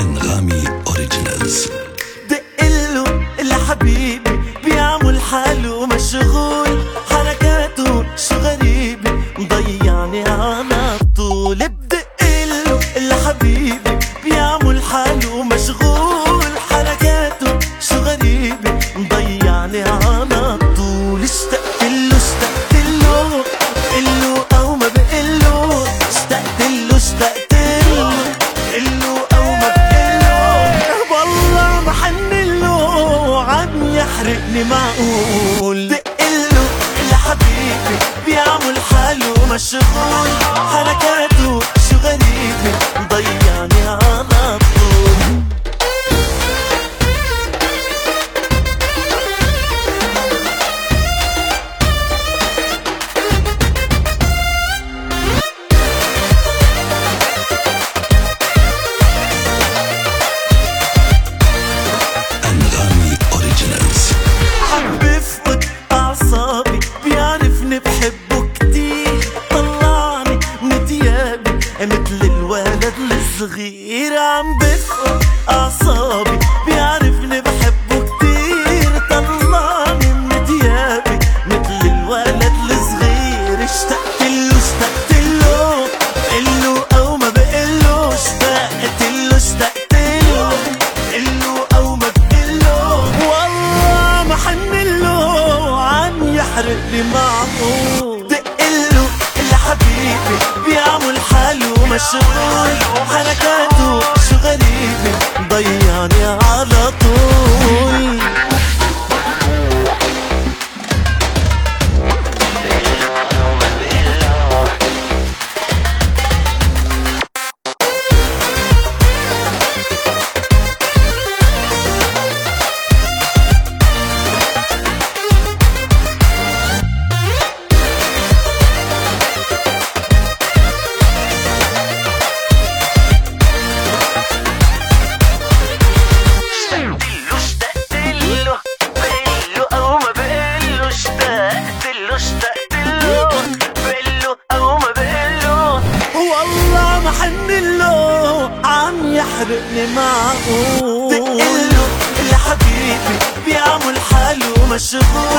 انغامي اوريجينالز دقله الحبيب تحرقني معقول؟ دقله لحبيبي بيعمل حاله مشغول. حركاته صغير عم بفقد أعصابي شروع حرکت يحرقني معقول دقله الحبيبي بيعمل حاله مشغول.